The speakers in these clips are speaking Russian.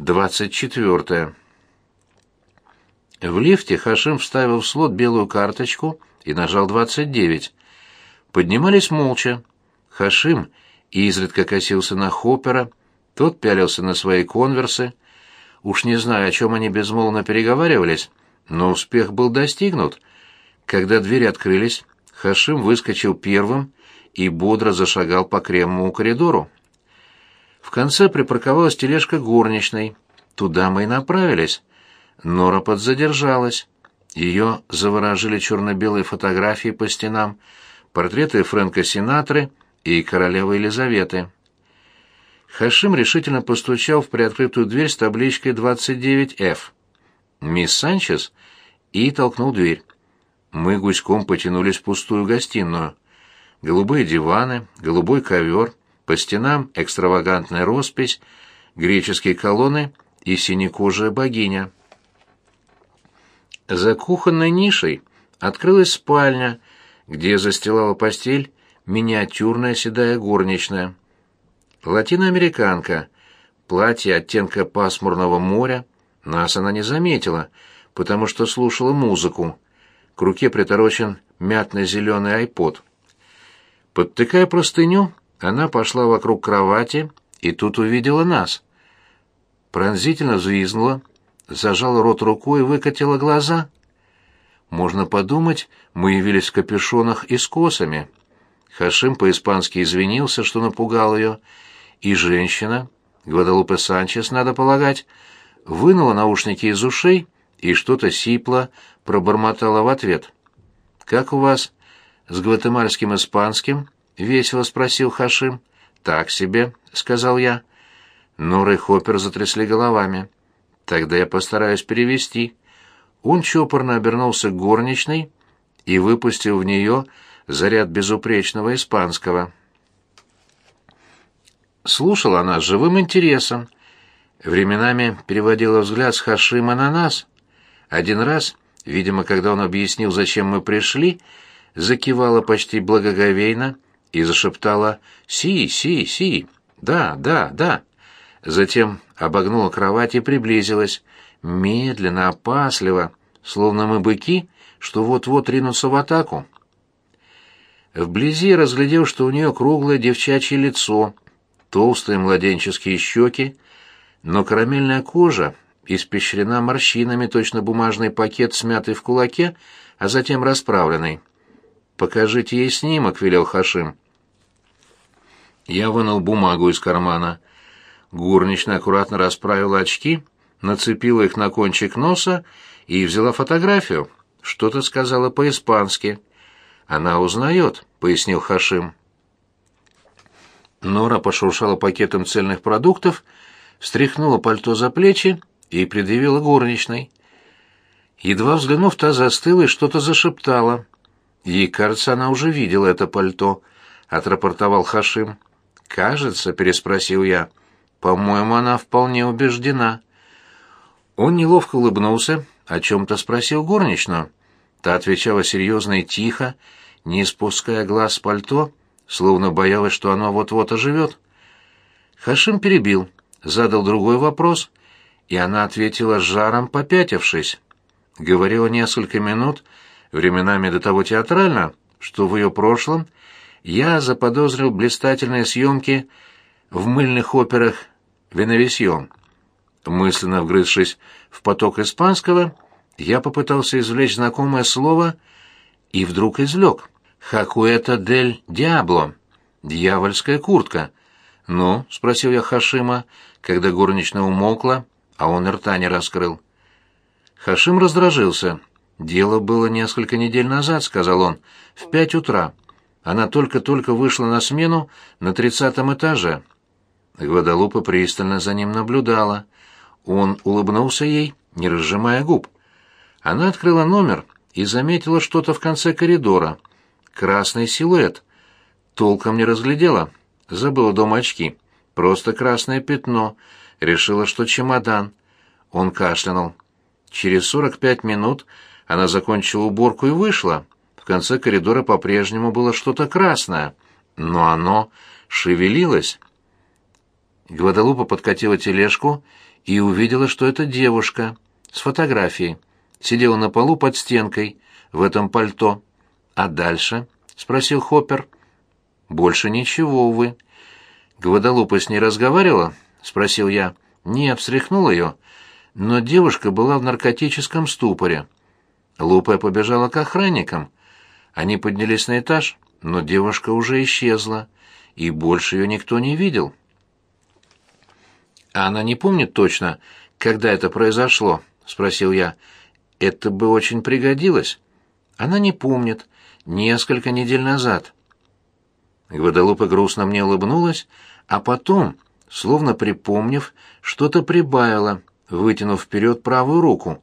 24. В лифте Хашим вставил в слот белую карточку и нажал 29. Поднимались молча. Хашим изредка косился на Хоппера, тот пялился на свои конверсы. Уж не знаю, о чем они безмолвно переговаривались, но успех был достигнут. Когда двери открылись, Хашим выскочил первым и бодро зашагал по кремовому коридору. В конце припарковалась тележка горничной. Туда мы и направились. Нора подзадержалась. Ее заворожили черно-белые фотографии по стенам, портреты Фрэнка Синатры и королевы Елизаветы. Хашим решительно постучал в приоткрытую дверь с табличкой 29F. «Мисс Санчес?» и толкнул дверь. Мы гуськом потянулись в пустую гостиную. Голубые диваны, голубой ковер, по стенам экстравагантная роспись, греческие колонны и синекожая богиня. За кухонной нишей открылась спальня, где застилала постель миниатюрная седая горничная. Латиноамериканка, платье оттенка пасмурного моря, нас она не заметила, потому что слушала музыку. К руке приторочен мятно-зеленый айпод. Подтыкая простыню, она пошла вокруг кровати и тут увидела нас. Пронзительно взвизгнула, зажала рот рукой и выкатила глаза. Можно подумать, мы явились в капюшонах и с косами. Хашим по-испански извинился, что напугал ее, и женщина, Гвадалупе Санчес, надо полагать, вынула наушники из ушей и что-то сипло пробормотала в ответ. «Как у вас с гватемальским испанским?» — весело спросил Хашим. «Так себе», — сказал я. Нора и Хоппер затрясли головами. «Тогда я постараюсь перевести». Он чопорно обернулся к горничной и выпустил в нее заряд безупречного испанского. Слушала она с живым интересом. Временами переводила взгляд с Хашима на нас. Один раз, видимо, когда он объяснил, зачем мы пришли, закивала почти благоговейно — и зашептала «Си, си, си! Да, да, да!» Затем обогнула кровать и приблизилась, медленно, опасливо, словно мы быки, что вот-вот ринутся в атаку. Вблизи разглядел, что у нее круглое девчачье лицо, толстые младенческие щеки, но карамельная кожа испещрена морщинами, точно бумажный пакет, смятый в кулаке, а затем расправленный. «Покажите ей снимок», — велел Хашим. Я вынул бумагу из кармана. Горничная аккуратно расправила очки, нацепила их на кончик носа и взяла фотографию. Что-то сказала по-испански. «Она узнает», — пояснил Хашим. Нора пошуршала пакетом цельных продуктов, встряхнула пальто за плечи и предъявила горничной. Едва взглянув, та застыла и что-то зашептала. Ей кажется, она уже видела это пальто, отрапортовал Хашим. Кажется, переспросил я. По-моему, она вполне убеждена. Он неловко улыбнулся, о чем-то спросил горничную. Та отвечала серьезно и тихо, не спуская глаз с пальто, словно боялась, что оно вот-вот оживет. Хашим перебил, задал другой вопрос, и она ответила с жаром, попятившись. Говорила несколько минут, временами до того театрально, что в ее прошлом я заподозрил блистательные съемки в мыльных операх «Веневисьон». Мысленно вгрызшись в поток испанского, я попытался извлечь знакомое слово и вдруг извлек. «Хакуэта дель Диабло» — «дьявольская куртка». «Ну?» — спросил я Хашима, когда горничная умолкла, а он рта не раскрыл. Хашим раздражился. «Дело было несколько недель назад», — сказал он, — «в пять утра. Она только-только вышла на смену на тридцатом этаже». Гвадалупа пристально за ним наблюдала. Он улыбнулся ей, не разжимая губ. Она открыла номер и заметила что-то в конце коридора. Красный силуэт. Толком не разглядела. Забыла дома очки. Просто красное пятно. Решила, что чемодан. Он кашлянул. Через сорок пять минут она закончила уборку и вышла. В конце коридора по-прежнему было что-то красное, но оно шевелилось. Гвадалупа подкатила тележку и увидела, что это девушка с фотографией. Сидела на полу под стенкой в этом пальто. А дальше? спросил Хоппер. Больше ничего, увы. Гвадалупа с ней разговаривала? спросил я. Нет, встряхнул ее. Но девушка была в наркотическом ступоре. Лупая побежала к охранникам. Они поднялись на этаж, но девушка уже исчезла, и больше ее никто не видел. «А она не помнит точно, когда это произошло?» — спросил я. «Это бы очень пригодилось». «Она не помнит. Несколько недель назад». Гвадалупа грустно мне улыбнулась, а потом, словно припомнив, что-то прибавила, вытянув вперед правую руку.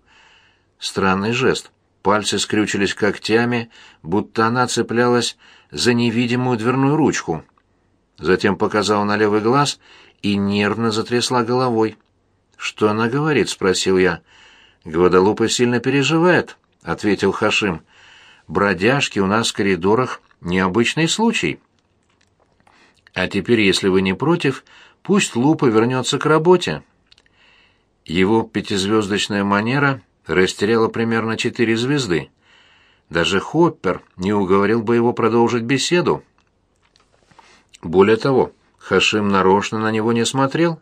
Странный жест. Пальцы скрючились когтями, будто она цеплялась за невидимую дверную ручку. Затем показала на левый глаз и нервно затрясла головой. «Что она говорит?» — спросил я. «Гвадалупа сильно переживает», — ответил Хашим. «Бродяжки у нас в коридорах — необычный случай». «А теперь, если вы не против, пусть Лупа вернется к работе». Его пятизвездочная манера растеряла примерно четыре звезды. Даже Хоппер не уговорил бы его продолжить беседу. Более того, Хашим нарочно на него не смотрел.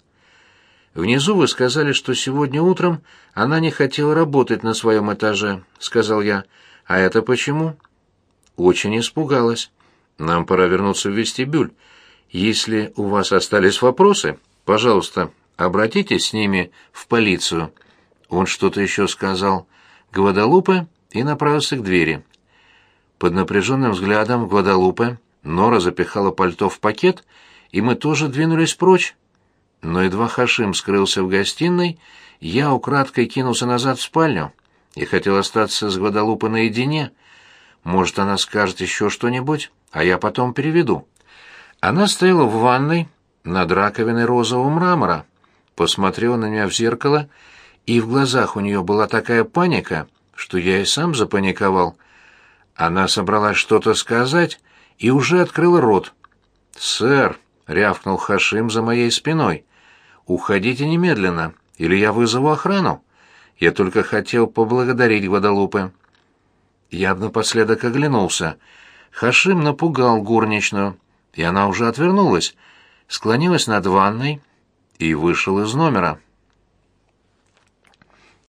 «Внизу вы сказали, что сегодня утром она не хотела работать на своем этаже», — сказал я. «А это почему?» «Очень испугалась. Нам пора вернуться в вестибюль. Если у вас остались вопросы, пожалуйста, обратитесь с ними в полицию». Он что-то еще сказал Гвадалупе и направился к двери. Под напряженным взглядом Гвадалупе Нора запихала пальто в пакет и мы тоже двинулись прочь. Но едва Хашим скрылся в гостиной, я украдкой кинулся назад в спальню и хотел остаться с Гвадалупой наедине. Может, она скажет еще что-нибудь, а я потом переведу. Она стояла в ванной над раковиной розового мрамора, посмотрела на меня в зеркало, и в глазах у нее была такая паника, что я и сам запаниковал. Она собралась что-то сказать и уже открыла рот. «Сэр», — рявкнул Хашим за моей спиной. «Уходите немедленно, или я вызову охрану. Я только хотел поблагодарить Гвадалупе». Я напоследок оглянулся. Хашим напугал горничную, и она уже отвернулась, склонилась над ванной и вышел из номера.